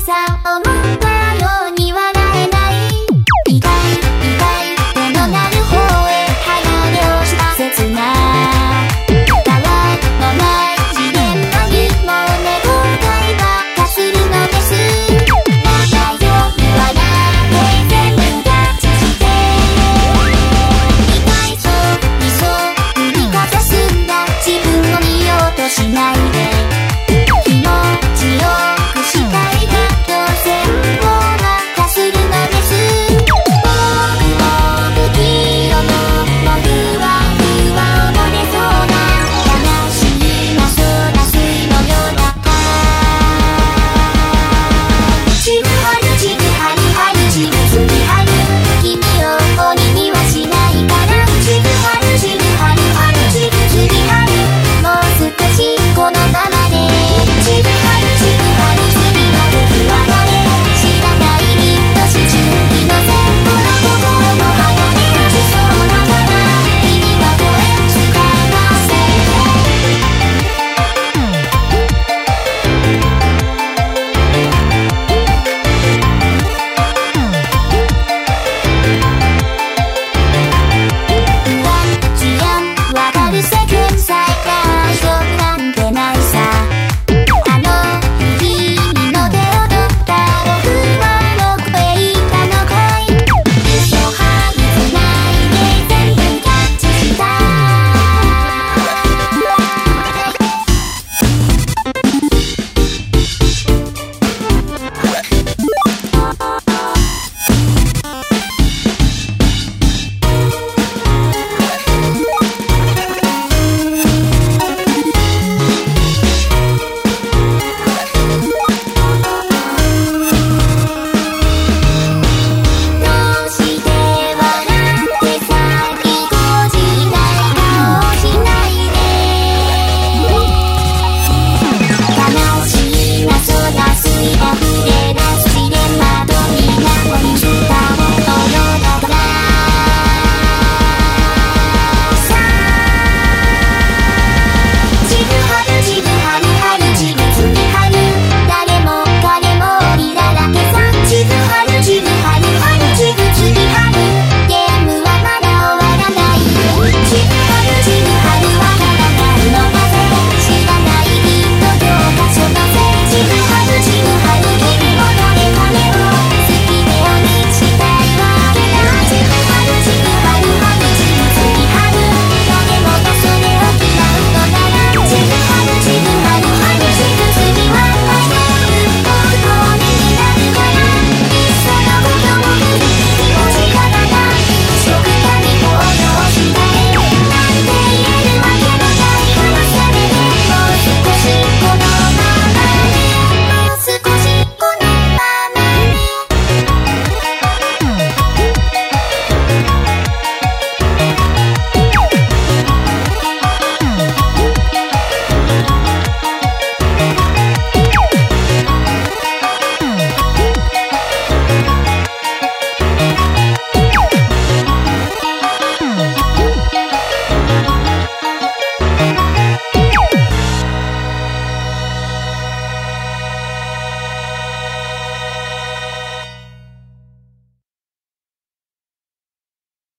さ思った